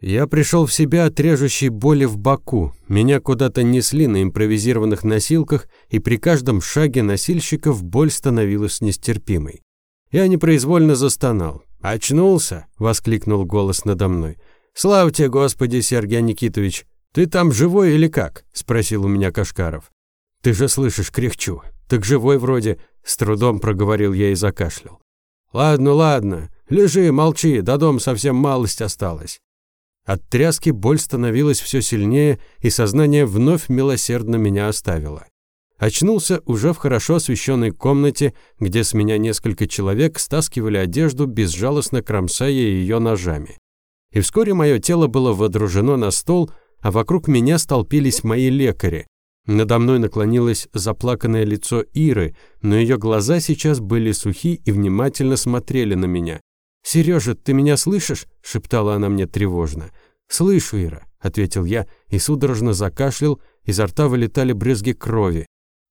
Я пришел в себя от режущей боли в боку. Меня куда-то несли на импровизированных носилках, и при каждом шаге носильщиков боль становилась нестерпимой. Я непроизвольно застонал. «Очнулся!» — воскликнул голос надо мной. «Слава тебе, Господи, Сергей Никитович! Ты там живой или как?» — спросил у меня Кашкаров. «Ты же слышишь, кряхчу. Так живой вроде», — с трудом проговорил я и закашлял. «Ладно, ладно. Лежи, молчи, до дома совсем малость осталась». От тряски боль становилась все сильнее, и сознание вновь милосердно меня оставило. Очнулся уже в хорошо освещенной комнате, где с меня несколько человек стаскивали одежду, безжалостно кромсая ее ножами. И вскоре мое тело было водружено на стол, а вокруг меня столпились мои лекари. Надо мной наклонилось заплаканное лицо Иры, но ее глаза сейчас были сухи и внимательно смотрели на меня. «Сережа, ты меня слышишь?» – шептала она мне тревожно. «Слышу, Ира», – ответил я и судорожно закашлял, изо рта вылетали брызги крови.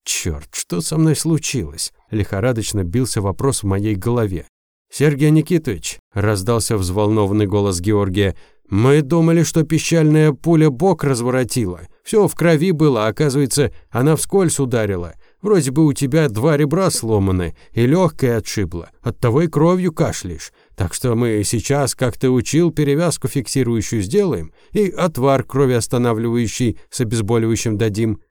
«Черт, что со мной случилось?» – лихорадочно бился вопрос в моей голове. «Сергей Никитович», – раздался взволнованный голос Георгия, – «мы думали, что пищальная пуля бок разворотила. Все в крови было, оказывается, она вскользь ударила. Вроде бы у тебя два ребра сломаны и легкое отшибло. Оттого и кровью кашляешь. Так что мы сейчас, как ты учил, перевязку фиксирующую сделаем и отвар крови останавливающий с обезболивающим дадим.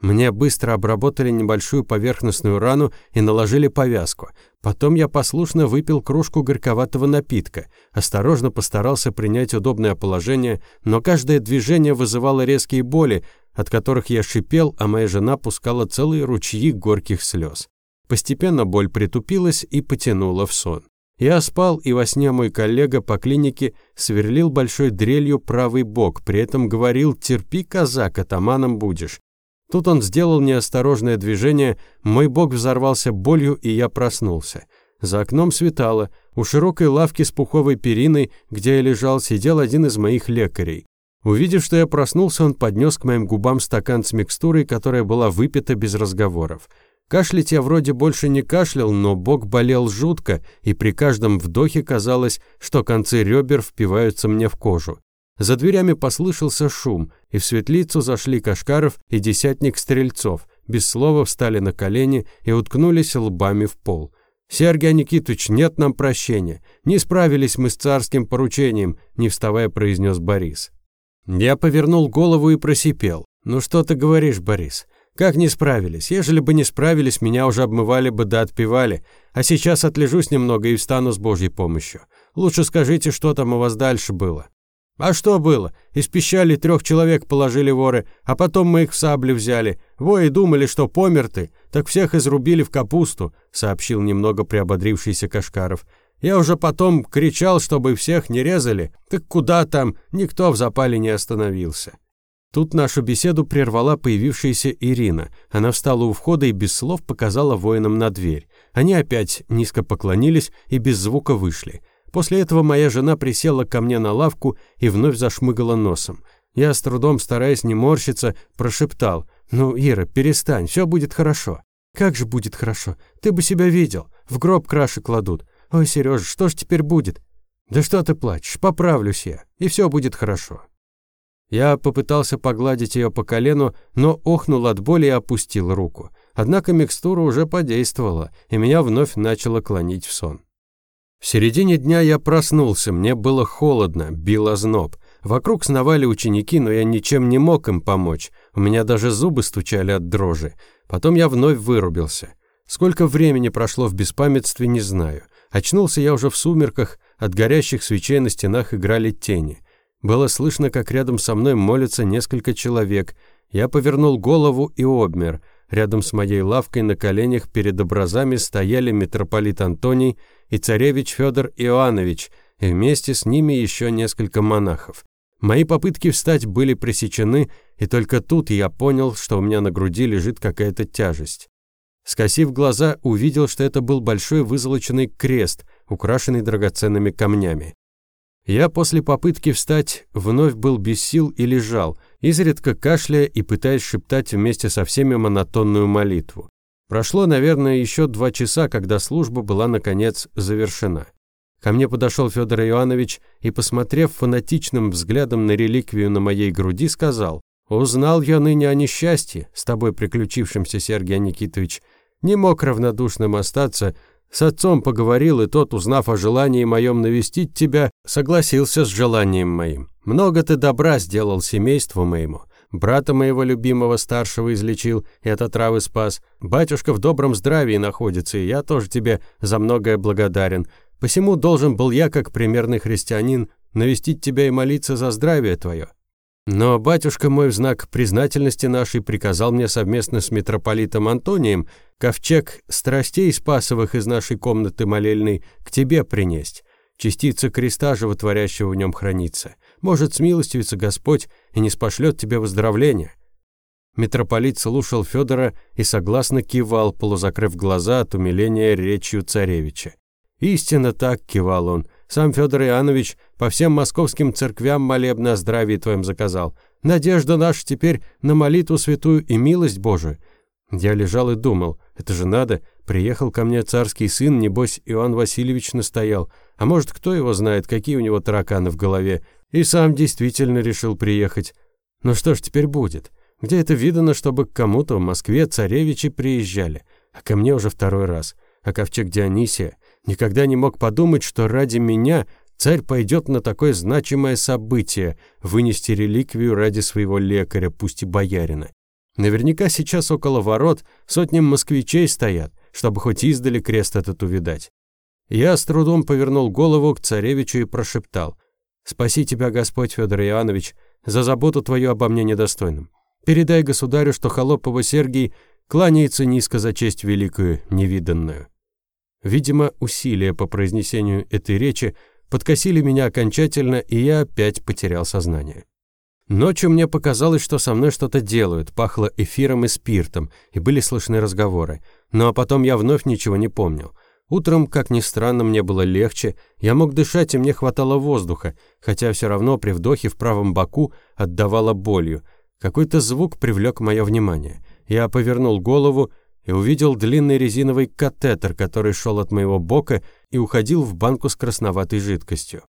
Мне быстро обработали небольшую поверхностную рану и наложили повязку. Потом я послушно выпил кружку горьковатого напитка, осторожно постарался принять удобное положение, но каждое движение вызывало резкие боли, от которых я шипел, а моя жена пускала целые ручьи горьких слез. Постепенно боль притупилась и потянула в сон. Я спал, и во сне мой коллега по клинике сверлил большой дрелью правый бок, при этом говорил «терпи, казак, атаманом будешь». Тут он сделал неосторожное движение, мой бок взорвался болью, и я проснулся. За окном светало, у широкой лавки с пуховой периной, где я лежал, сидел один из моих лекарей. Увидев, что я проснулся, он поднес к моим губам стакан с микстурой, которая была выпита без разговоров. Кашлять я вроде больше не кашлял, но бок болел жутко, и при каждом вдохе казалось, что концы ребер впиваются мне в кожу. За дверями послышался шум, и в светлицу зашли Кашкаров и десятник стрельцов, без слова встали на колени и уткнулись лбами в пол. «Сергей Никитович, нет нам прощения. Не справились мы с царским поручением», – не вставая произнес Борис. Я повернул голову и просипел. «Ну что ты говоришь, Борис? Как не справились? Ежели бы не справились, меня уже обмывали бы да отпевали. А сейчас отлежусь немного и встану с Божьей помощью. Лучше скажите, что там у вас дальше было. А что было? Из пищали трех человек положили воры, а потом мы их в сабли взяли. Вои думали, что помер ты, так всех изрубили в капусту, сообщил немного приободрившийся Кашкаров. Я уже потом кричал, чтобы всех не резали. Так куда там? Никто в запале не остановился. Тут нашу беседу прервала появившаяся Ирина. Она встала у входа и без слов показала воинам на дверь. Они опять низко поклонились и без звука вышли. После этого моя жена присела ко мне на лавку и вновь зашмыгала носом. Я с трудом, стараясь не морщиться, прошептал. «Ну, Ира, перестань, все будет хорошо». «Как же будет хорошо? Ты бы себя видел. В гроб краши кладут. Ой, Сережа, что ж теперь будет?» «Да что ты плачешь? Поправлюсь я, и все будет хорошо». Я попытался погладить ее по колену, но охнул от боли и опустил руку. Однако микстура уже подействовала, и меня вновь начало клонить в сон. В середине дня я проснулся, мне было холодно, бил озноб. Вокруг сновали ученики, но я ничем не мог им помочь. У меня даже зубы стучали от дрожи. Потом я вновь вырубился. Сколько времени прошло в беспамятстве, не знаю. Очнулся я уже в сумерках, от горящих свечей на стенах играли тени. Было слышно, как рядом со мной молятся несколько человек. Я повернул голову и обмер. Рядом с моей лавкой на коленях перед образами стояли митрополит Антоний и царевич Федор Иоаннович, и вместе с ними еще несколько монахов. Мои попытки встать были пресечены, и только тут я понял, что у меня на груди лежит какая-то тяжесть. Скосив глаза, увидел, что это был большой вызолоченный крест, украшенный драгоценными камнями. Я после попытки встать вновь был без сил и лежал, изредка кашляя и пытаясь шептать вместе со всеми монотонную молитву. Прошло, наверное, еще два часа, когда служба была, наконец, завершена. Ко мне подошел Федор Иванович и, посмотрев фанатичным взглядом на реликвию на моей груди, сказал, «Узнал я ныне о несчастье, с тобой приключившемся, Сергей Никитович. Не мог равнодушным остаться, с отцом поговорил, и тот, узнав о желании моем навестить тебя, согласился с желанием моим. Много ты добра сделал семейству моему. Брата моего любимого старшего излечил и от отравы спас. Батюшка в добром здравии находится, и я тоже тебе за многое благодарен. Посему должен был я, как примерный христианин, навестить тебя и молиться за здравие твое. Но батюшка мой в знак признательности нашей приказал мне совместно с митрополитом Антонием ковчег страстей спасовых из нашей комнаты молельной к тебе принесть. Частица креста животворящего в нем хранится. Может, смилостивится Господь и не спошлет тебе выздоровления». Митрополит слушал Федора и согласно кивал, полузакрыв глаза от умиления речью царевича. «Истинно так», — кивал он, — «сам Федор Иоаннович по всем московским церквям молебно о здравии твоем заказал. Надежда наша теперь на молитву святую и милость Божию». Я лежал и думал, это же надо, приехал ко мне царский сын, небось Иоанн Васильевич настоял, а может, кто его знает, какие у него тараканы в голове, и сам действительно решил приехать. Ну что ж теперь будет? Где это видано, чтобы к кому-то в Москве царевичи приезжали, а ко мне уже второй раз. А ковчег Дионисия никогда не мог подумать, что ради меня царь пойдет на такое значимое событие, вынести реликвию ради своего лекаря, пусть и боярина. Наверняка сейчас около ворот сотни москвичей стоят, чтобы хоть издали крест этот увидать. Я с трудом повернул голову к царевичу и прошептал. Спаси тебя, Господь Федор Иоаннович, за заботу твою обо мне недостойным. Передай государю, что Холопова Сергий кланяется низко за честь великую, невиданную». Видимо, усилия по произнесению этой речи подкосили меня окончательно, и я опять потерял сознание. Ночью мне показалось, что со мной что-то делают, пахло эфиром и спиртом, и были слышны разговоры. Но потом я вновь ничего не помнил. Утром, как ни странно, мне было легче, я мог дышать, и мне хватало воздуха, хотя все равно при вдохе в правом боку отдавало болью. Какой-то звук привлек мое внимание. Я повернул голову и увидел длинный резиновый катетер, который шел от моего бока и уходил в банку с красноватой жидкостью.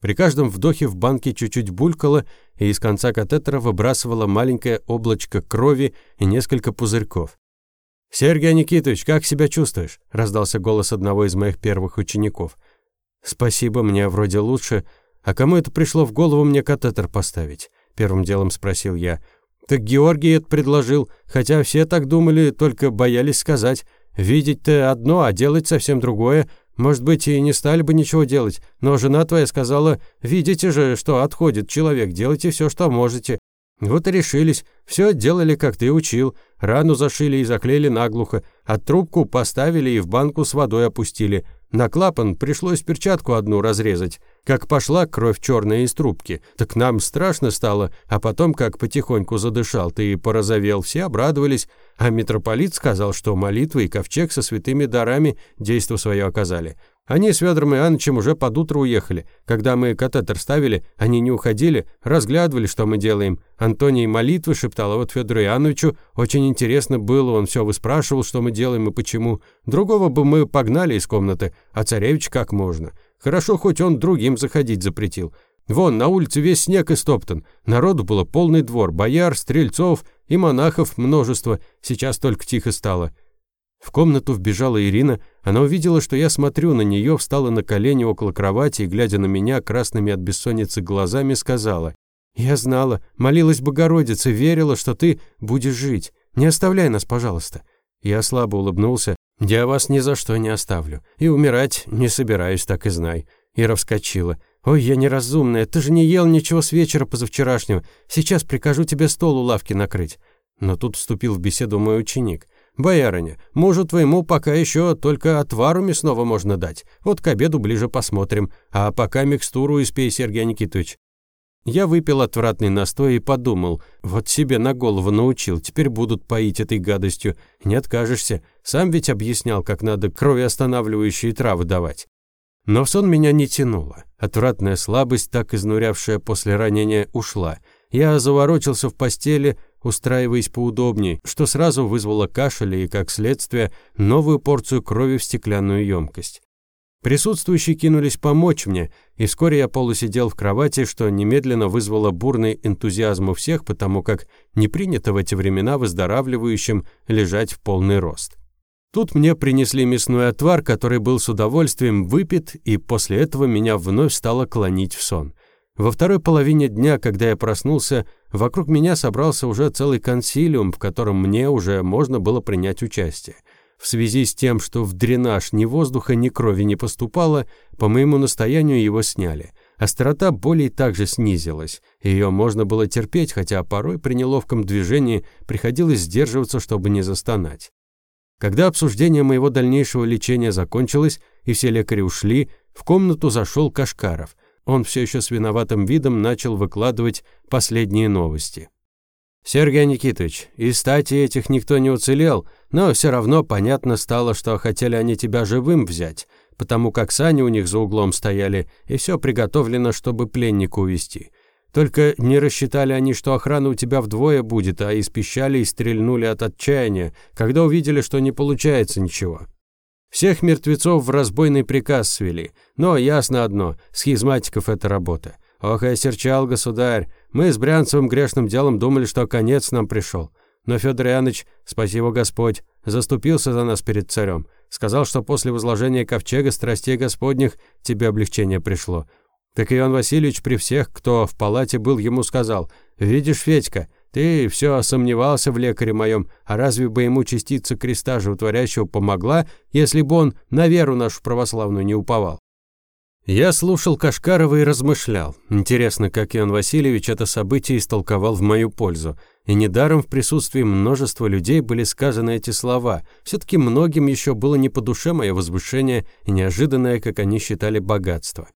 При каждом вдохе в банке чуть-чуть булькало, и из конца катетера выбрасывало маленькое облачко крови и несколько пузырьков. «Сергей Никитович, как себя чувствуешь?» – раздался голос одного из моих первых учеников. «Спасибо, мне вроде лучше. А кому это пришло в голову мне катетер поставить?» – первым делом спросил я. «Так Георгий это предложил, хотя все так думали, только боялись сказать. Видеть-то одно, а делать совсем другое. Может быть, и не стали бы ничего делать, но жена твоя сказала, видите же, что отходит человек, делайте все, что можете. Вот и решились. Все делали, как ты учил. Рану зашили и заклеили наглухо, а трубку поставили и в банку с водой опустили. На клапан пришлось перчатку одну разрезать. Как пошла кровь черная из трубки, так нам страшно стало, а потом, как потихоньку задышал, ты и порозовел, все обрадовались, а митрополит сказал, что молитвы и ковчег со святыми дарами действо свое оказали. Они с Федором Иоанновичем уже под утро уехали. Когда мы катетер ставили, они не уходили, разглядывали, что мы делаем. Антоний молитвы шептал, а вот Федору Иоанновичу очень интересно было, он все выспрашивал, что мы делаем и почему. Другого бы мы погнали из комнаты, а царевич как можно. Хорошо, хоть он другим заходить запретил. Вон, на улице весь снег истоптан. Народу было полный двор, бояр, стрельцов и монахов множество. Сейчас только тихо стало. В комнату вбежала Ирина, она увидела, что я смотрю на нее, встала на колени около кровати и, глядя на меня красными от бессонницы глазами, сказала, «Я знала, молилась Богородице, верила, что ты будешь жить. Не оставляй нас, пожалуйста». Я слабо улыбнулся, «Я вас ни за что не оставлю, и умирать не собираюсь, так и знай». Ира вскочила. «Ой, я неразумная, ты же не ел ничего с вечера позавчерашнего. Сейчас прикажу тебе стол у лавки накрыть». Но тут вступил в беседу мой ученик. «Боярыня, мужу твоему пока еще только отвару мясного можно дать. Вот к обеду ближе посмотрим. А пока микстуру испей, Сергей Никитович». Я выпил отвратный настой и подумал, вот себе на голову научил, теперь будут поить этой гадостью. Не откажешься. Сам ведь объяснял, как надо кровоостанавливающие травы давать. Но в сон меня не тянуло. Отвратная слабость, так изнурявшая после ранения, ушла. Я заворочился в постели, устраиваясь поудобнее, что сразу вызвало кашель и, как следствие, новую порцию крови в стеклянную емкость. Присутствующие кинулись помочь мне, и вскоре я полусидел в кровати, что немедленно вызвало бурный энтузиазм у всех, потому как не принято в эти времена выздоравливающим лежать в полный рост. Тут мне принесли мясной отвар, который был с удовольствием выпит, и после этого меня вновь стало клонить в сон. Во второй половине дня, когда я проснулся, вокруг меня собрался уже целый консилиум, в котором мне уже можно было принять участие. В связи с тем, что в дренаж ни воздуха, ни крови не поступало, по моему настоянию его сняли. Острота боли также снизилась. Ее можно было терпеть, хотя порой при неловком движении приходилось сдерживаться, чтобы не застонать. Когда обсуждение моего дальнейшего лечения закончилось и все лекари ушли, в комнату зашел Кашкаров. Он все еще с виноватым видом начал выкладывать последние новости. «Сергей Никитович, из стати этих никто не уцелел, но все равно понятно стало, что хотели они тебя живым взять, потому как сани у них за углом стояли, и все приготовлено, чтобы пленника увести. Только не рассчитали они, что охрана у тебя вдвое будет, а испещали и стрельнули от отчаяния, когда увидели, что не получается ничего. Всех мертвецов в разбойный приказ свели, но ясно одно, схизматиков это работа. Ох, я серчал, государь, мы с Брянцевым грешным делом думали, что конец нам пришел. Но Федор Иванович, спаси его Господь, заступился за нас перед царем. Сказал, что после возложения ковчега страстей Господних тебе облегчение пришло. Так Иван Васильевич при всех, кто в палате был, ему сказал, «Видишь, Федька, ты все сомневался в лекаре моем, а разве бы ему частица креста животворящего помогла, если бы он на веру нашу православную не уповал?» Я слушал Кашкарова и размышлял. Интересно, как Иоанн Васильевич это событие истолковал в мою пользу. И недаром в присутствии множества людей были сказаны эти слова. Все-таки многим еще было не по душе мое возвышение и неожиданное, как они считали, богатство.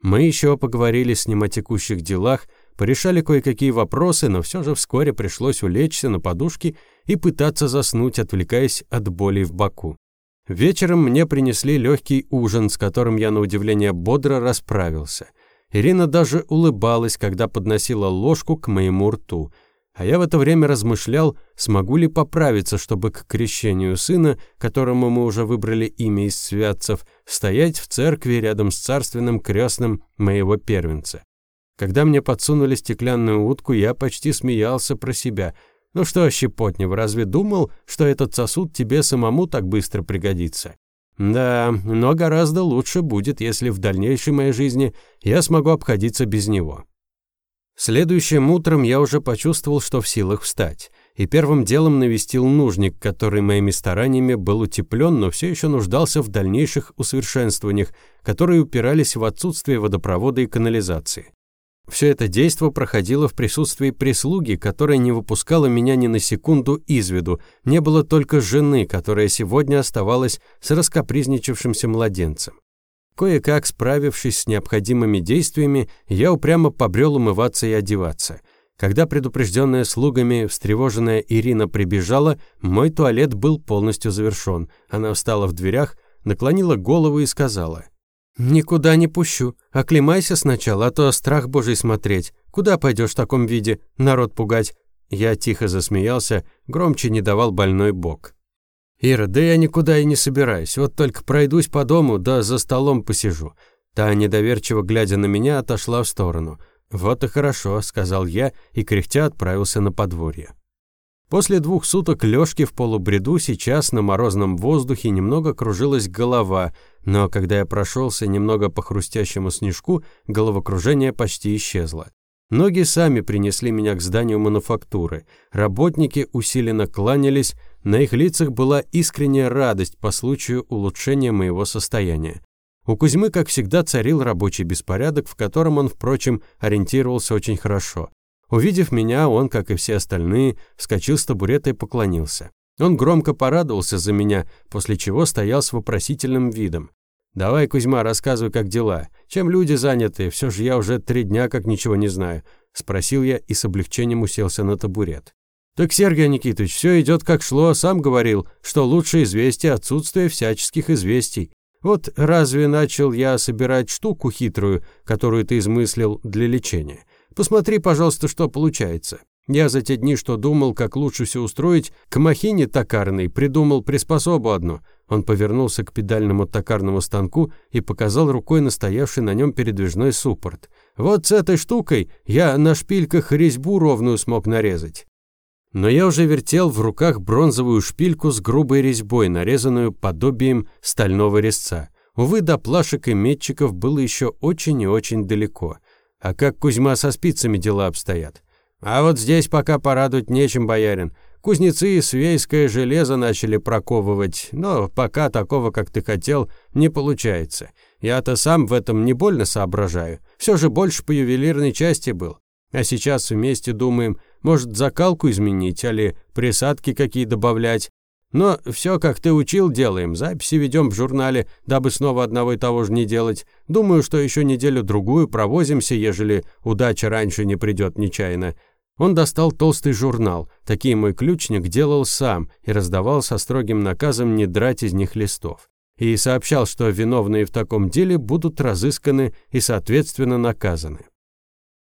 Мы еще поговорили с ним о текущих делах, порешали кое-какие вопросы, но все же вскоре пришлось улечься на подушке и пытаться заснуть, отвлекаясь от боли в боку. Вечером мне принесли легкий ужин, с которым я на удивление бодро расправился. Ирина даже улыбалась, когда подносила ложку к моему рту. А я в это время размышлял, смогу ли поправиться, чтобы к крещению сына, которому мы уже выбрали имя из святцев, стоять в церкви рядом с царственным крестным моего первенца. Когда мне подсунули стеклянную утку, я почти смеялся про себя – ну что, Щепотнев, разве думал, что этот сосуд тебе самому так быстро пригодится? Да, но гораздо лучше будет, если в дальнейшей моей жизни я смогу обходиться без него. Следующим утром я уже почувствовал, что в силах встать, и первым делом навестил нужник, который моими стараниями был утеплен, но все еще нуждался в дальнейших усовершенствованиях, которые упирались в отсутствие водопровода и канализации. Все это действо проходило в присутствии прислуги, которая не выпускала меня ни на секунду из виду. Не было только жены, которая сегодня оставалась с раскопризничавшимся младенцем. Кое-как справившись с необходимыми действиями, я упрямо побрел умываться и одеваться. Когда предупрежденная слугами встревоженная Ирина прибежала, мой туалет был полностью завершен. Она встала в дверях, наклонила голову и сказала – «Никуда не пущу. Оклемайся сначала, а то страх божий смотреть. Куда пойдешь в таком виде? Народ пугать». Я тихо засмеялся, громче не давал больной бок. «Ира, да я никуда и не собираюсь. Вот только пройдусь по дому, да за столом посижу». Та, недоверчиво глядя на меня, отошла в сторону. «Вот и хорошо», — сказал я и кряхтя отправился на подворье. После двух суток лёжки в полубреду сейчас на морозном воздухе немного кружилась голова, но когда я прошелся немного по хрустящему снежку, головокружение почти исчезло. Ноги сами принесли меня к зданию мануфактуры. Работники усиленно кланялись, на их лицах была искренняя радость по случаю улучшения моего состояния. У Кузьмы, как всегда, царил рабочий беспорядок, в котором он, впрочем, ориентировался очень хорошо. Увидев меня, он, как и все остальные, вскочил с табурета и поклонился. Он громко порадовался за меня, после чего стоял с вопросительным видом. «Давай, Кузьма, рассказывай, как дела. Чем люди заняты? Все же я уже три дня как ничего не знаю», — спросил я и с облегчением уселся на табурет. «Так, Сергей Никитович, все идет как шло, сам говорил, что лучшее известие — отсутствие всяческих известий. Вот разве начал я собирать штуку хитрую, которую ты измыслил для лечения? Посмотри, пожалуйста, что получается. Я за те дни, что думал, как лучше все устроить, к махине токарной придумал приспособу одну. Он повернулся к педальному токарному станку и показал рукой настоявший на нем передвижной суппорт. «Вот с этой штукой я на шпильках резьбу ровную смог нарезать». Но я уже вертел в руках бронзовую шпильку с грубой резьбой, нарезанную подобием стального резца. Увы, до плашек и метчиков было еще очень и очень далеко. А как Кузьма со спицами дела обстоят? А вот здесь пока порадовать нечем, боярин. Кузнецы свейское железо начали проковывать, но пока такого, как ты хотел, не получается. Я-то сам в этом не больно соображаю. Все же больше по ювелирной части был. А сейчас вместе думаем, может, закалку изменить, али присадки какие добавлять. Но все, как ты учил, делаем. Записи ведем в журнале, дабы снова одного и того же не делать. Думаю, что еще неделю-другую провозимся, ежели удача раньше не придет нечаянно. Он достал толстый журнал, такие мой ключник делал сам и раздавал со строгим наказом не драть из них листов. И сообщал, что виновные в таком деле будут разысканы и, соответственно, наказаны.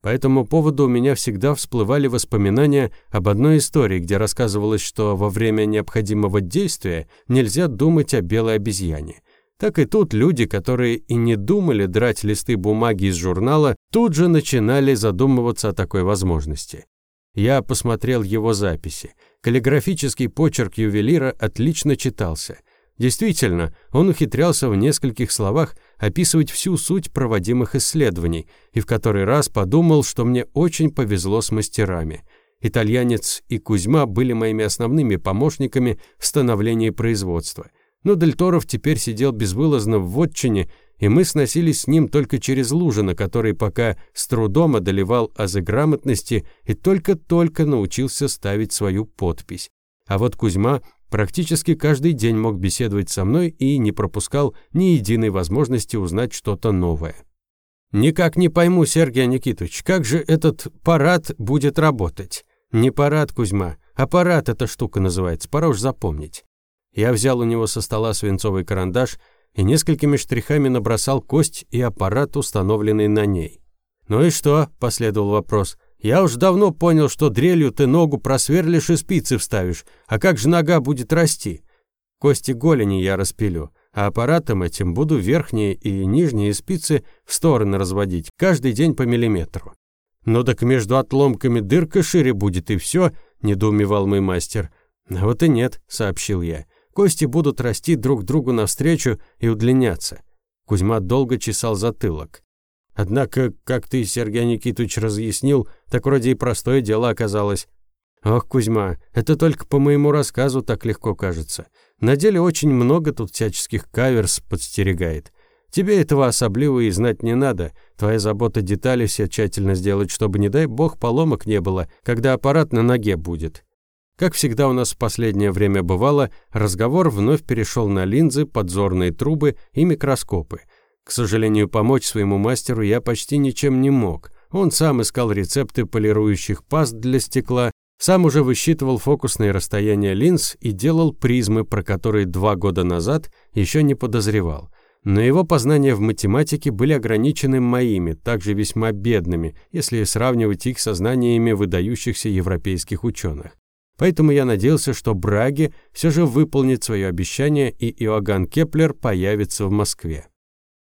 По этому поводу у меня всегда всплывали воспоминания об одной истории, где рассказывалось, что во время необходимого действия нельзя думать о белой обезьяне. Так и тут люди, которые и не думали драть листы бумаги из журнала, тут же начинали задумываться о такой возможности. Я посмотрел его записи. Каллиграфический почерк ювелира отлично читался. Действительно, он ухитрялся в нескольких словах описывать всю суть проводимых исследований, и в который раз подумал, что мне очень повезло с мастерами. Итальянец и Кузьма были моими основными помощниками в становлении производства. Но Дельторов теперь сидел безвылазно в вотчине и мы сносились с ним только через Лужина, который пока с трудом одолевал азы грамотности и только-только научился ставить свою подпись. А вот Кузьма практически каждый день мог беседовать со мной и не пропускал ни единой возможности узнать что-то новое. «Никак не пойму, Сергей Никитович, как же этот парад будет работать?» «Не парад, Кузьма, аппарат эта штука называется, пора уж запомнить». Я взял у него со стола свинцовый карандаш и несколькими штрихами набросал кость и аппарат, установленный на ней. «Ну и что?» – последовал вопрос. «Я уж давно понял, что дрелью ты ногу просверлишь и спицы вставишь. А как же нога будет расти?» «Кости голени я распилю, а аппаратом этим буду верхние и нижние спицы в стороны разводить, каждый день по миллиметру». «Ну так между отломками дырка шире будет и все», – недоумевал мой мастер. «Вот и нет», – сообщил я. Кости будут расти друг другу навстречу и удлиняться. Кузьма долго чесал затылок. Однако, как ты, Сергей Никитович, разъяснил, так вроде и простое дело оказалось. Ох, Кузьма, это только по моему рассказу так легко кажется. На деле очень много тут всяческих каверс подстерегает. Тебе этого особливо и знать не надо. Твоя забота детали все тщательно сделать, чтобы, не дай бог, поломок не было, когда аппарат на ноге будет. Как всегда у нас в последнее время бывало, разговор вновь перешел на линзы, подзорные трубы и микроскопы. К сожалению, помочь своему мастеру я почти ничем не мог. Он сам искал рецепты полирующих паст для стекла, сам уже высчитывал фокусные расстояния линз и делал призмы, про которые два года назад еще не подозревал. Но его познания в математике были ограничены моими, также весьма бедными, если сравнивать их со знаниями выдающихся европейских ученых. Поэтому я надеялся, что Браги все же выполнит свое обещание и Иоганн Кеплер появится в Москве.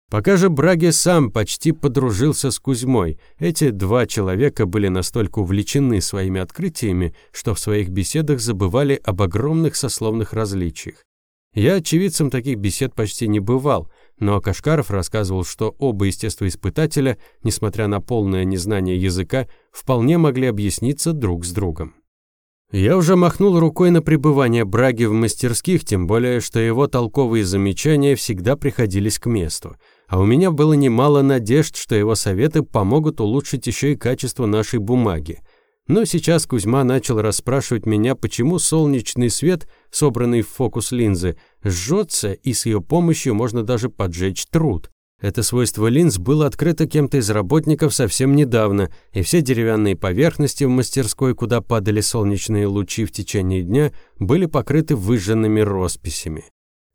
Пока же Браги сам почти подружился с Кузьмой, эти два человека были настолько увлечены своими открытиями, что в своих беседах забывали об огромных сословных различиях. Я очевидцем таких бесед почти не бывал, но Кашкаров рассказывал, что оба естествоиспытателя, несмотря на полное незнание языка, вполне могли объясниться друг с другом. Я уже махнул рукой на пребывание Браги в мастерских, тем более, что его толковые замечания всегда приходились к месту. А у меня было немало надежд, что его советы помогут улучшить еще и качество нашей бумаги. Но сейчас Кузьма начал расспрашивать меня, почему солнечный свет, собранный в фокус линзы, жжется, и с ее помощью можно даже поджечь труд. Это свойство линз было открыто кем-то из работников совсем недавно, и все деревянные поверхности в мастерской, куда падали солнечные лучи в течение дня, были покрыты выжженными росписями.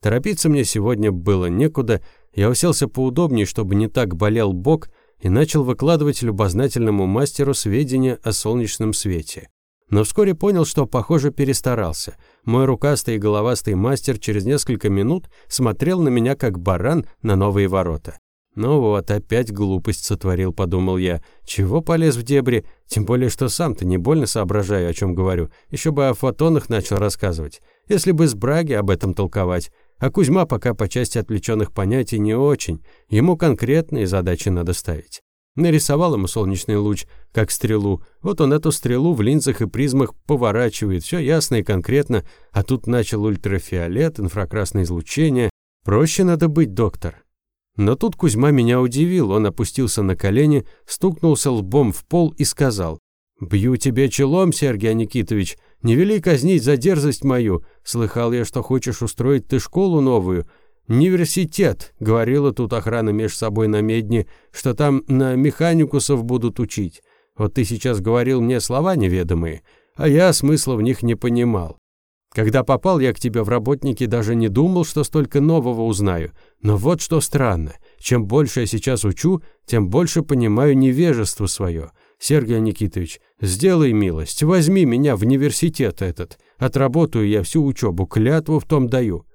Торопиться мне сегодня было некуда, я уселся поудобнее, чтобы не так болел бок, и начал выкладывать любознательному мастеру сведения о солнечном свете. Но вскоре понял, что, похоже, перестарался. Мой рукастый и головастый мастер через несколько минут смотрел на меня как баран на новые ворота. «Ну вот, опять глупость сотворил», — подумал я. «Чего полез в дебри? Тем более, что сам-то не больно соображаю, о чем говорю. Еще бы о фотонах начал рассказывать. Если бы с Браги об этом толковать. А Кузьма пока по части отвлеченных понятий не очень. Ему конкретные задачи надо ставить. Нарисовал ему солнечный луч, как стрелу. Вот он эту стрелу в линзах и призмах поворачивает. Все ясно и конкретно. А тут начал ультрафиолет, инфракрасное излучение. Проще надо быть, доктор. Но тут Кузьма меня удивил. Он опустился на колени, стукнулся лбом в пол и сказал. «Бью тебе челом, Сергей Никитович. Не вели казнить за дерзость мою. Слыхал я, что хочешь устроить ты школу новую. Университет, говорила тут охрана меж собой на медне, что там на механикусов будут учить. Вот ты сейчас говорил мне слова неведомые, а я смысла в них не понимал. Когда попал я к тебе в работники, даже не думал, что столько нового узнаю. Но вот что странно. Чем больше я сейчас учу, тем больше понимаю невежество свое. Сергей Никитович, сделай милость, возьми меня в университет этот. Отработаю я всю учебу, клятву в том даю.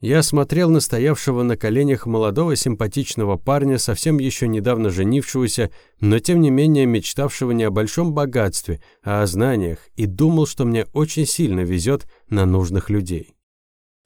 Я смотрел на стоявшего на коленях молодого симпатичного парня, совсем еще недавно женившегося, но тем не менее мечтавшего не о большом богатстве, а о знаниях, и думал, что мне очень сильно везет на нужных людей.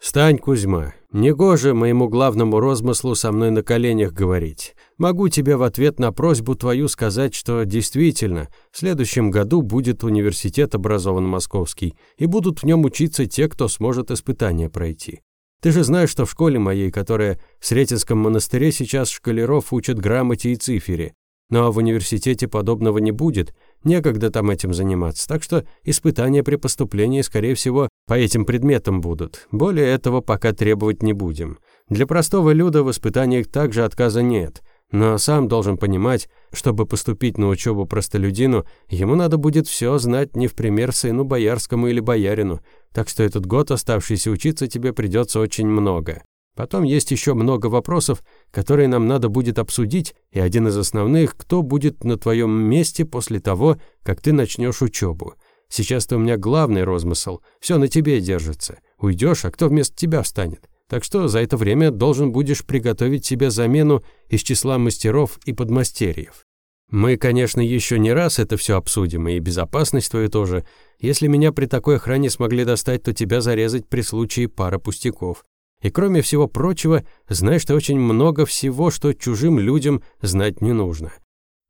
«Стань, Кузьма, негоже моему главному розмыслу со мной на коленях говорить. Могу тебе в ответ на просьбу твою сказать, что действительно в следующем году будет университет образован московский, и будут в нем учиться те, кто сможет испытания пройти. Ты же знаешь, что в школе моей, которая в Сретенском монастыре, сейчас школяров учат грамоте и цифере. Но в университете подобного не будет, некогда там этим заниматься, так что испытания при поступлении, скорее всего, по этим предметам будут. Более этого пока требовать не будем. Для простого люда в испытаниях также отказа нет – но сам должен понимать, чтобы поступить на учебу простолюдину, ему надо будет все знать не в пример сыну боярскому или боярину, так что этот год, оставшийся учиться, тебе придется очень много. Потом есть еще много вопросов, которые нам надо будет обсудить, и один из основных, кто будет на твоем месте после того, как ты начнешь учебу. Сейчас-то у меня главный розмысл, все на тебе держится. Уйдешь, а кто вместо тебя встанет? Так что за это время должен будешь приготовить себе замену из числа мастеров и подмастерьев. Мы, конечно, еще не раз это все обсудим, и безопасность твою тоже. Если меня при такой охране смогли достать, то тебя зарезать при случае пара пустяков. И кроме всего прочего, знаешь ты очень много всего, что чужим людям знать не нужно.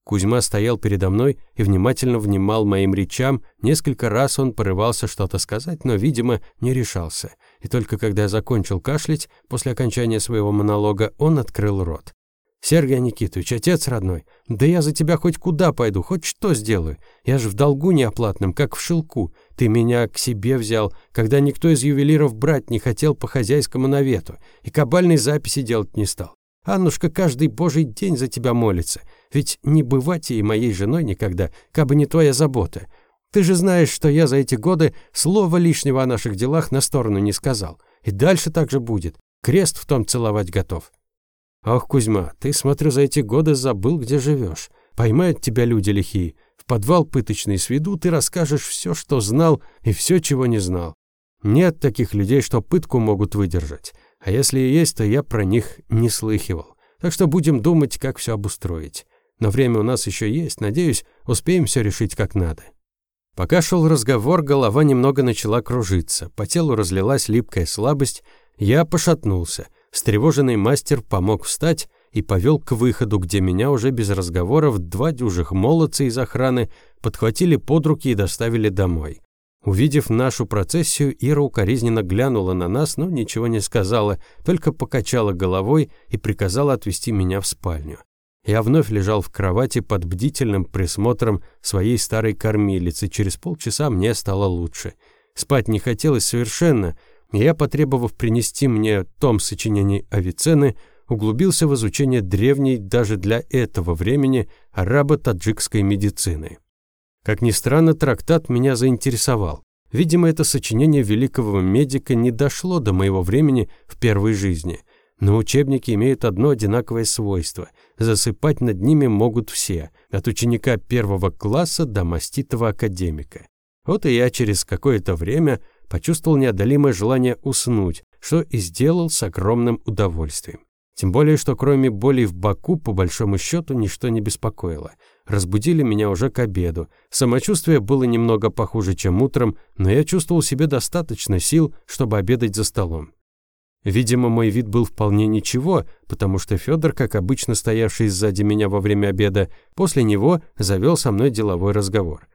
Кузьма стоял передо мной и внимательно внимал моим речам. Несколько раз он порывался что-то сказать, но, видимо, не решался. И только когда я закончил кашлять, после окончания своего монолога, он открыл рот. «Сергей Никитович, отец родной, да я за тебя хоть куда пойду, хоть что сделаю. Я же в долгу неоплатном, как в шелку. Ты меня к себе взял, когда никто из ювелиров брать не хотел по хозяйскому навету, и кабальной записи делать не стал. Аннушка каждый божий день за тебя молится, ведь не бывать ей моей женой никогда, кабы не твоя забота. Ты же знаешь, что я за эти годы слова лишнего о наших делах на сторону не сказал. И дальше так же будет. Крест в том целовать готов. Ох, Кузьма, ты, смотрю, за эти годы забыл, где живешь. Поймают тебя люди лихие. В подвал пыточный сведут, ты расскажешь все, что знал, и все, чего не знал. Нет таких людей, что пытку могут выдержать. А если и есть, то я про них не слыхивал. Так что будем думать, как все обустроить. Но время у нас еще есть, надеюсь, успеем все решить как надо. Пока шел разговор, голова немного начала кружиться, по телу разлилась липкая слабость, я пошатнулся. Встревоженный мастер помог встать и повел к выходу, где меня уже без разговоров два дюжих молодца из охраны подхватили под руки и доставили домой. Увидев нашу процессию, Ира укоризненно глянула на нас, но ничего не сказала, только покачала головой и приказала отвезти меня в спальню. Я вновь лежал в кровати под бдительным присмотром своей старой кормилицы. Через полчаса мне стало лучше. Спать не хотелось совершенно, я, потребовав принести мне том сочинений Авиценны, углубился в изучение древней даже для этого времени арабо-таджикской медицины. Как ни странно, трактат меня заинтересовал. Видимо, это сочинение великого медика не дошло до моего времени в первой жизни – но учебники имеют одно одинаковое свойство – засыпать над ними могут все, от ученика первого класса до маститого академика. Вот и я через какое-то время почувствовал неодолимое желание уснуть, что и сделал с огромным удовольствием. Тем более, что кроме боли в боку, по большому счету, ничто не беспокоило. Разбудили меня уже к обеду. Самочувствие было немного похуже, чем утром, но я чувствовал себе достаточно сил, чтобы обедать за столом. Видимо, мой вид был вполне ничего, потому что Федор, как обычно стоявший сзади меня во время обеда, после него завел со мной деловой разговор.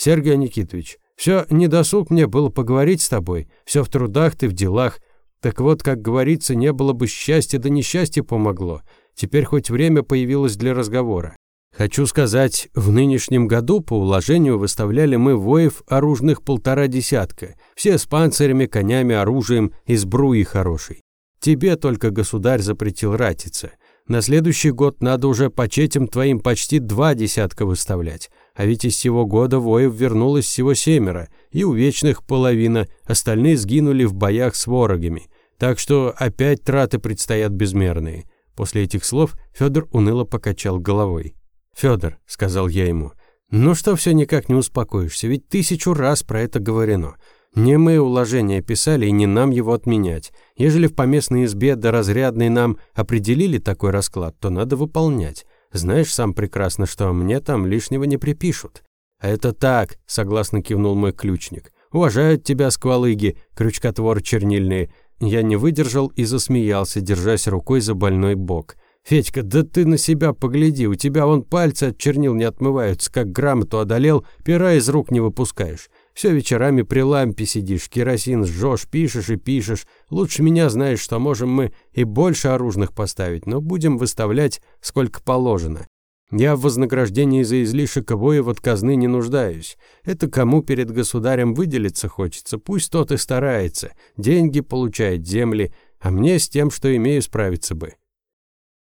«Сергей Никитович, все недосуг мне было поговорить с тобой, все в трудах ты, в делах, так вот, как говорится, не было бы счастья, да несчастье помогло. Теперь хоть время появилось для разговора. Хочу сказать, в нынешнем году по уложению выставляли мы воев оружных полтора десятка, все с панцирями, конями, оружием и сбруей хорошей. Тебе только государь запретил ратиться. На следующий год надо уже по четям твоим почти два десятка выставлять. А ведь из сего года воев вернулось всего семеро, и у вечных половина, остальные сгинули в боях с ворогами. Так что опять траты предстоят безмерные. После этих слов Федор уныло покачал головой. «Федор», — сказал я ему, — «ну что все никак не успокоишься, ведь тысячу раз про это говорено. Не мы уложение писали, и не нам его отменять. Ежели в поместной избе до разрядной нам определили такой расклад, то надо выполнять. Знаешь сам прекрасно, что мне там лишнего не припишут». «Это так», — согласно кивнул мой ключник. «Уважают тебя сквалыги, крючкотвор чернильные». Я не выдержал и засмеялся, держась рукой за больной бок. «Федька, да ты на себя погляди, у тебя вон пальцы от чернил не отмываются, как грамоту одолел, пера из рук не выпускаешь. Все вечерами при лампе сидишь, керосин сжешь, пишешь и пишешь. Лучше меня знаешь, что можем мы и больше оружных поставить, но будем выставлять сколько положено. Я в вознаграждении за излишек обоев от казны не нуждаюсь. Это кому перед государем выделиться хочется, пусть тот и старается, деньги получает, земли, а мне с тем, что имею, справиться бы.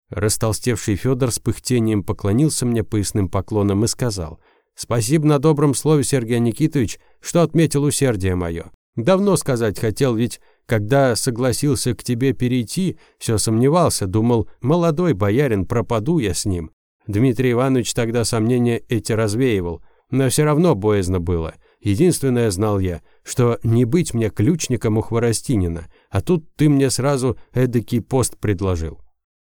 Растолстевший Федор с пыхтением поклонился мне поясным поклоном и сказал, «Спасибо на добром слове, Сергей Никитович, что отметил усердие мое. Давно сказать хотел, ведь когда согласился к тебе перейти, все сомневался, думал, молодой боярин, пропаду я с ним. Дмитрий Иванович тогда сомнения эти развеивал, но все равно боязно было. Единственное знал я, что не быть мне ключником у Хворостинина, а тут ты мне сразу эдакий пост предложил.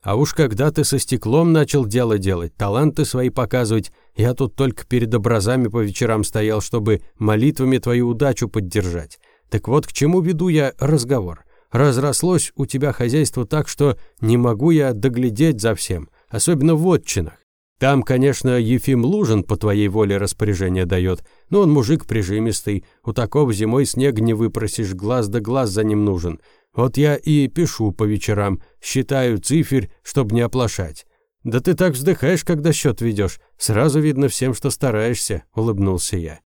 А уж когда ты со стеклом начал дело делать, таланты свои показывать, я тут только перед образами по вечерам стоял, чтобы молитвами твою удачу поддержать. Так вот, к чему веду я разговор. Разрослось у тебя хозяйство так, что не могу я доглядеть за всем, особенно в отчинах. Там, конечно, Ефим Лужин по твоей воле распоряжение дает, но он мужик прижимистый, у такого зимой снег не выпросишь, глаз да глаз за ним нужен. Вот я и пишу по вечерам, считаю цифер, чтобы не оплошать. Да ты так вздыхаешь, когда счет ведешь. Сразу видно всем, что стараешься, улыбнулся я.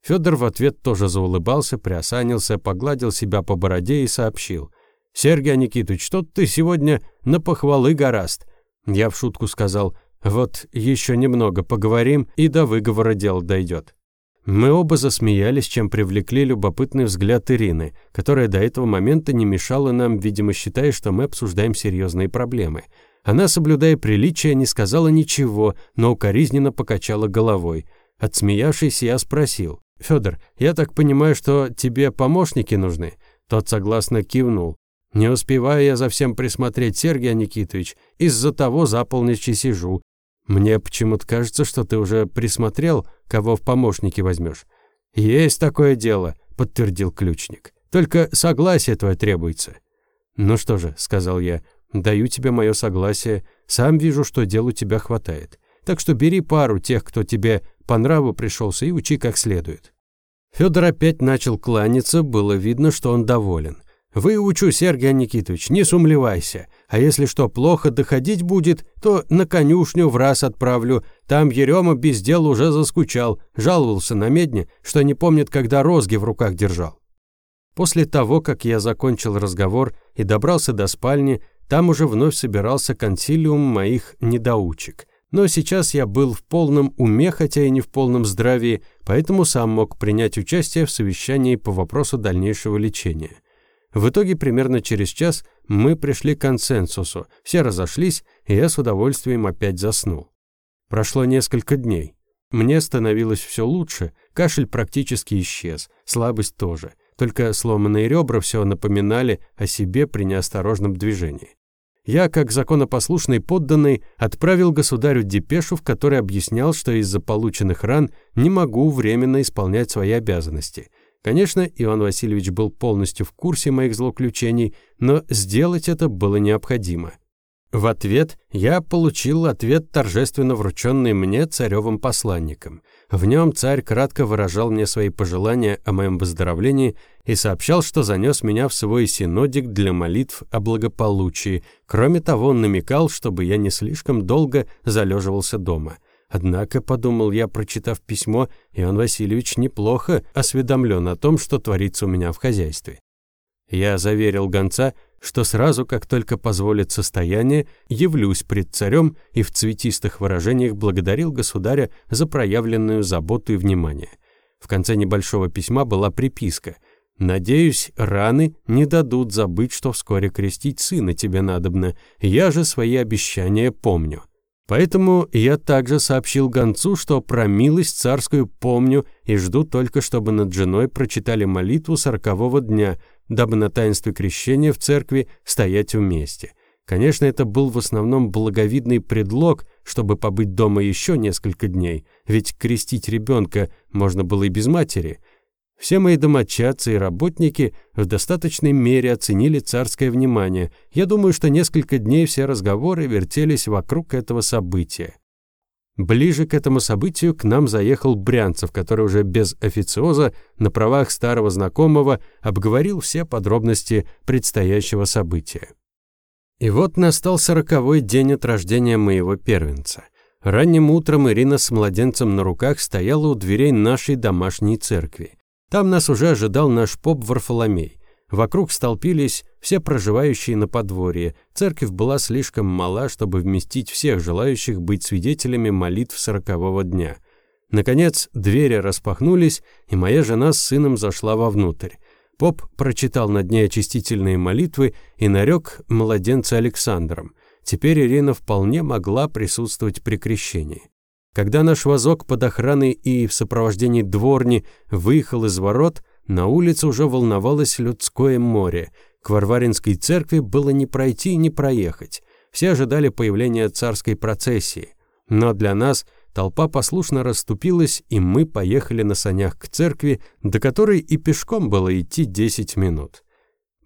Федор в ответ тоже заулыбался, приосанился, погладил себя по бороде и сообщил. «Сергей Никитович, что ты сегодня на похвалы гораст?» Я в шутку сказал, «Вот еще немного поговорим, и до выговора дело дойдет». Мы оба засмеялись, чем привлекли любопытный взгляд Ирины, которая до этого момента не мешала нам, видимо, считая, что мы обсуждаем серьезные проблемы. Она, соблюдая приличие, не сказала ничего, но укоризненно покачала головой. Отсмеявшись, я спросил. «Федор, я так понимаю, что тебе помощники нужны?» Тот согласно кивнул. «Не успеваю я за всем присмотреть, Сергей Никитович. Из-за того за полночи сижу. Мне почему-то кажется, что ты уже присмотрел, кого в помощники возьмешь. Есть такое дело, подтвердил ключник. Только согласие твое требуется. Ну что же, сказал я, даю тебе мое согласие. Сам вижу, что делу тебя хватает. Так что бери пару тех, кто тебе по нраву пришелся, и учи как следует. Федор опять начал кланяться, было видно, что он доволен. Выучу, Сергей Никитович, не сумлевайся. А если что плохо доходить будет, то на конюшню в раз отправлю. Там Ерема без дела уже заскучал, жаловался на медне, что не помнит, когда розги в руках держал. После того, как я закончил разговор и добрался до спальни, там уже вновь собирался консилиум моих недоучек. Но сейчас я был в полном уме, хотя и не в полном здравии, поэтому сам мог принять участие в совещании по вопросу дальнейшего лечения. В итоге примерно через час мы пришли к консенсусу, все разошлись, и я с удовольствием опять заснул. Прошло несколько дней. мне становилось все лучше, кашель практически исчез, слабость тоже. Только сломанные ребра все напоминали о себе при неосторожном движении. Я, как законопослушный подданный, отправил государю депешу, в которой объяснял, что из-за полученных ран не могу временно исполнять свои обязанности. Конечно, Иван Васильевич был полностью в курсе моих злоключений, но сделать это было необходимо. В ответ я получил ответ, торжественно врученный мне царевым посланником. В нем царь кратко выражал мне свои пожелания о моем выздоровлении и сообщал, что занес меня в свой синодик для молитв о благополучии. Кроме того, он намекал, чтобы я не слишком долго залеживался дома. Однако, подумал я, прочитав письмо, Иван Васильевич неплохо осведомлен о том, что творится у меня в хозяйстве. Я заверил гонца, что сразу, как только позволит состояние, явлюсь пред царем и в цветистых выражениях благодарил государя за проявленную заботу и внимание. В конце небольшого письма была приписка «Надеюсь, раны не дадут забыть, что вскоре крестить сына тебе надобно. Я же свои обещания помню». Поэтому я также сообщил гонцу, что про милость царскую помню и жду только, чтобы над женой прочитали молитву сорокового дня – дабы на таинстве крещения в церкви стоять вместе. Конечно, это был в основном благовидный предлог, чтобы побыть дома еще несколько дней, ведь крестить ребенка можно было и без матери. Все мои домочадцы и работники в достаточной мере оценили царское внимание. Я думаю, что несколько дней все разговоры вертелись вокруг этого события. Ближе к этому событию к нам заехал Брянцев, который уже без официоза на правах старого знакомого обговорил все подробности предстоящего события. И вот настал сороковой день от рождения моего первенца. Ранним утром Ирина с младенцем на руках стояла у дверей нашей домашней церкви. Там нас уже ожидал наш поп Варфоломей. Вокруг столпились все проживающие на подворье. Церковь была слишком мала, чтобы вместить всех желающих быть свидетелями молитв сорокового дня. Наконец, двери распахнулись, и моя жена с сыном зашла вовнутрь. Поп прочитал над ней очистительные молитвы и нарек младенца Александром. Теперь Ирина вполне могла присутствовать при крещении. Когда наш вазок под охраной и в сопровождении дворни выехал из ворот, на улице уже волновалось людское море. К Варваринской церкви было не пройти и не проехать. Все ожидали появления царской процессии. Но для нас толпа послушно расступилась, и мы поехали на санях к церкви, до которой и пешком было идти 10 минут.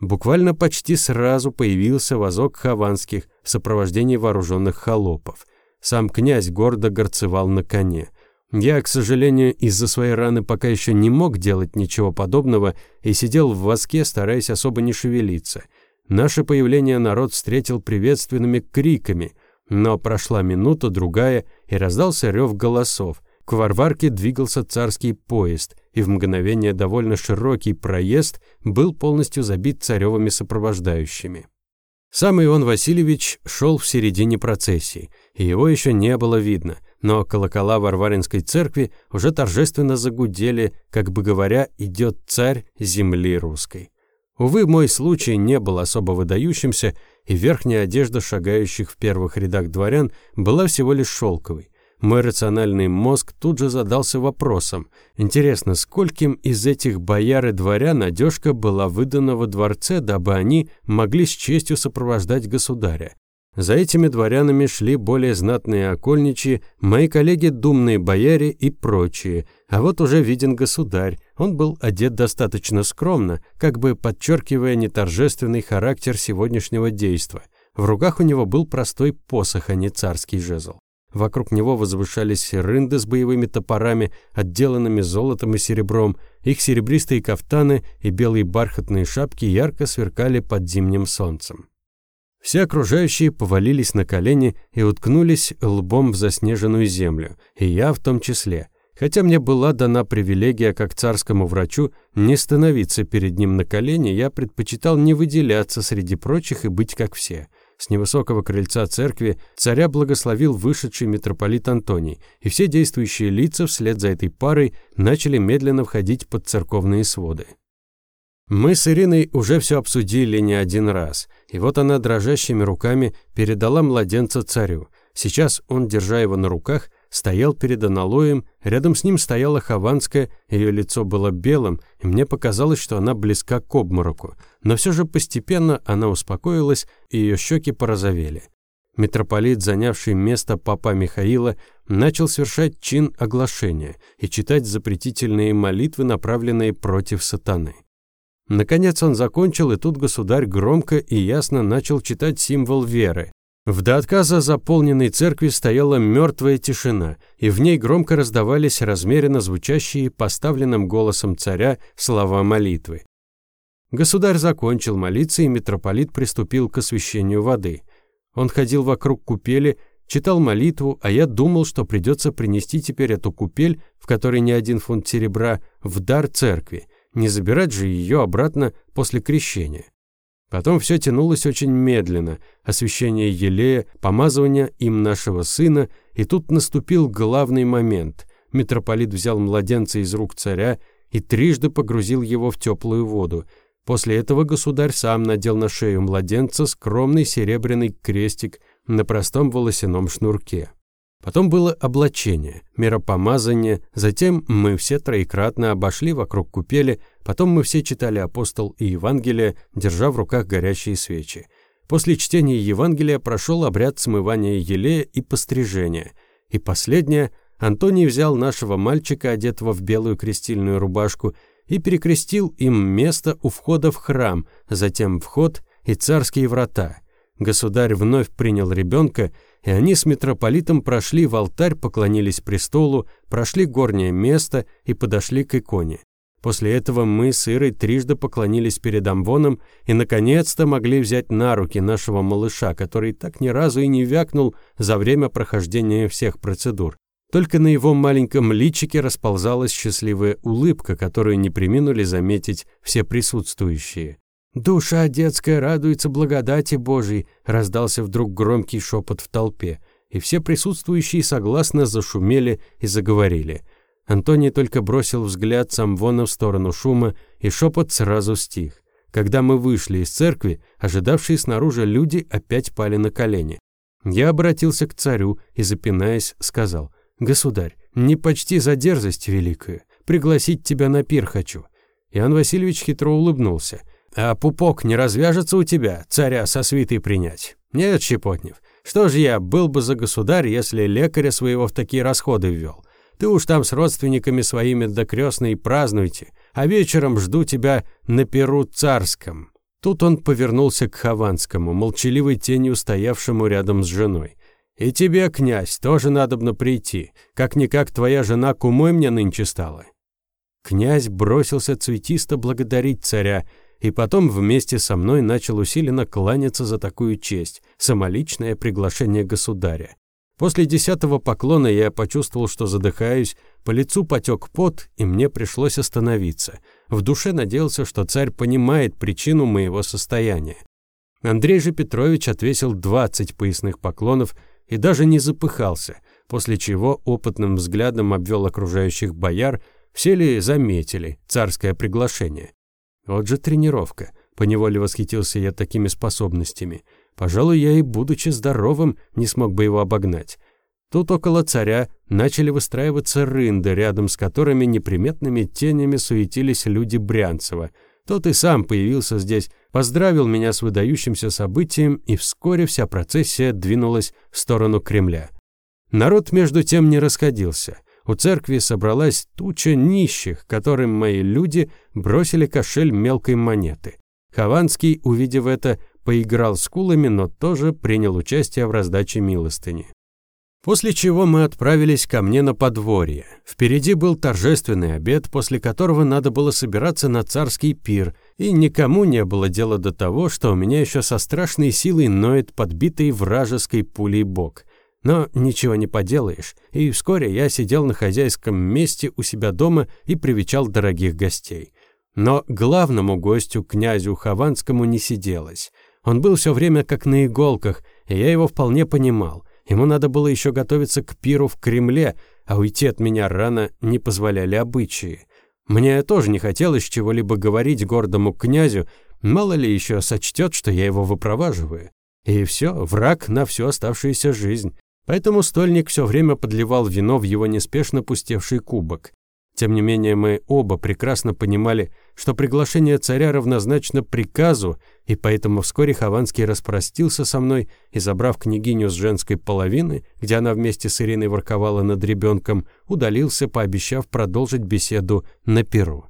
Буквально почти сразу появился вазок хованских в сопровождении вооруженных холопов. Сам князь гордо горцевал на коне. Я, к сожалению, из-за своей раны пока еще не мог делать ничего подобного и сидел в воске, стараясь особо не шевелиться. Наше появление народ встретил приветственными криками, но прошла минута, другая, и раздался рев голосов. К Варварке двигался царский поезд, и в мгновение довольно широкий проезд был полностью забит царевыми сопровождающими. Сам Иван Васильевич шел в середине процессии, и его еще не было видно но колокола Варваринской церкви уже торжественно загудели, как бы говоря, идет царь земли русской. Увы, мой случай не был особо выдающимся, и верхняя одежда шагающих в первых рядах дворян была всего лишь шелковой. Мой рациональный мозг тут же задался вопросом. Интересно, скольким из этих бояр и дворян одежка была выдана во дворце, дабы они могли с честью сопровождать государя? За этими дворянами шли более знатные окольничьи, мои коллеги думные бояре и прочие. А вот уже виден государь. Он был одет достаточно скромно, как бы подчеркивая неторжественный характер сегодняшнего действа. В руках у него был простой посох, а не царский жезл. Вокруг него возвышались рынды с боевыми топорами, отделанными золотом и серебром. Их серебристые кафтаны и белые бархатные шапки ярко сверкали под зимним солнцем. Все окружающие повалились на колени и уткнулись лбом в заснеженную землю, и я в том числе. Хотя мне была дана привилегия как царскому врачу не становиться перед ним на колени, я предпочитал не выделяться среди прочих и быть как все. С невысокого крыльца церкви царя благословил вышедший митрополит Антоний, и все действующие лица вслед за этой парой начали медленно входить под церковные своды. Мы с Ириной уже все обсудили не один раз, и вот она дрожащими руками передала младенца царю. Сейчас он, держа его на руках, стоял перед аналоем, рядом с ним стояла Хованская, ее лицо было белым, и мне показалось, что она близка к обмороку. Но все же постепенно она успокоилась, и ее щеки порозовели. Митрополит, занявший место папа Михаила, начал совершать чин оглашения и читать запретительные молитвы, направленные против сатаны. Наконец он закончил, и тут государь громко и ясно начал читать символ веры. В до отказа заполненной церкви стояла мертвая тишина, и в ней громко раздавались размеренно звучащие поставленным голосом царя слова молитвы. Государь закончил молиться, и митрополит приступил к освящению воды. Он ходил вокруг купели, читал молитву, а я думал, что придется принести теперь эту купель, в которой не один фунт серебра, в дар церкви, не забирать же ее обратно после крещения. Потом все тянулось очень медленно, освящение елея, помазывание им нашего сына, и тут наступил главный момент. Митрополит взял младенца из рук царя и трижды погрузил его в теплую воду. После этого государь сам надел на шею младенца скромный серебряный крестик на простом волосяном шнурке. Потом было облачение, миропомазание, затем мы все троекратно обошли вокруг купели, потом мы все читали апостол и Евангелие, держа в руках горящие свечи. После чтения Евангелия прошел обряд смывания елея и пострижения. И последнее, Антоний взял нашего мальчика, одетого в белую крестильную рубашку, и перекрестил им место у входа в храм, затем вход и царские врата. Государь вновь принял ребенка, и они с митрополитом прошли в алтарь, поклонились престолу, прошли горнее место и подошли к иконе. После этого мы с Ирой трижды поклонились перед Амвоном и, наконец-то, могли взять на руки нашего малыша, который так ни разу и не вякнул за время прохождения всех процедур. Только на его маленьком личике расползалась счастливая улыбка, которую не приминули заметить все присутствующие. «Душа детская радуется благодати Божией», раздался вдруг громкий шепот в толпе, и все присутствующие согласно зашумели и заговорили. Антоний только бросил взгляд самвона в сторону шума, и шепот сразу стих. Когда мы вышли из церкви, ожидавшие снаружи люди опять пали на колени. Я обратился к царю и, запинаясь, сказал, «Государь, не почти за дерзость великую, пригласить тебя на пир хочу». Иоанн Васильевич хитро улыбнулся – а пупок не развяжется у тебя, царя со свитой принять? Нет, Щепотнев, что же я был бы за государь, если лекаря своего в такие расходы ввел? Ты уж там с родственниками своими до крестной празднуйте, а вечером жду тебя на перу царском». Тут он повернулся к Хованскому, молчаливой тенью стоявшему рядом с женой. «И тебе, князь, тоже надобно прийти. Как-никак твоя жена кумой мне нынче стала». Князь бросился цветисто благодарить царя, и потом вместе со мной начал усиленно кланяться за такую честь, самоличное приглашение государя. После десятого поклона я почувствовал, что задыхаюсь, по лицу потек пот, и мне пришлось остановиться. В душе надеялся, что царь понимает причину моего состояния. Андрей же Петрович отвесил 20 поясных поклонов и даже не запыхался, после чего опытным взглядом обвел окружающих бояр, все ли заметили царское приглашение. Вот же тренировка. Поневоле восхитился я такими способностями. Пожалуй, я и, будучи здоровым, не смог бы его обогнать. Тут около царя начали выстраиваться рынды, рядом с которыми неприметными тенями суетились люди Брянцева. Тот и сам появился здесь, поздравил меня с выдающимся событием, и вскоре вся процессия двинулась в сторону Кремля. Народ между тем не расходился. У церкви собралась туча нищих, которым мои люди бросили кошель мелкой монеты. Хованский, увидев это, поиграл с кулами, но тоже принял участие в раздаче милостыни. После чего мы отправились ко мне на подворье. Впереди был торжественный обед, после которого надо было собираться на царский пир, и никому не было дела до того, что у меня еще со страшной силой ноет подбитый вражеской пулей бок. Но ничего не поделаешь, и вскоре я сидел на хозяйском месте у себя дома и привечал дорогих гостей. Но главному гостю, князю Хованскому, не сиделось. Он был все время как на иголках, и я его вполне понимал. Ему надо было еще готовиться к пиру в Кремле, а уйти от меня рано не позволяли обычаи. Мне тоже не хотелось чего-либо говорить гордому князю, мало ли еще сочтет, что я его выпроваживаю. И все, враг на всю оставшуюся жизнь. Поэтому стольник все время подливал вино в его неспешно пустевший кубок. Тем не менее, мы оба прекрасно понимали, что приглашение царя равнозначно приказу, и поэтому вскоре Хованский распростился со мной и, забрав княгиню с женской половины, где она вместе с Ириной ворковала над ребенком, удалился, пообещав продолжить беседу на перу.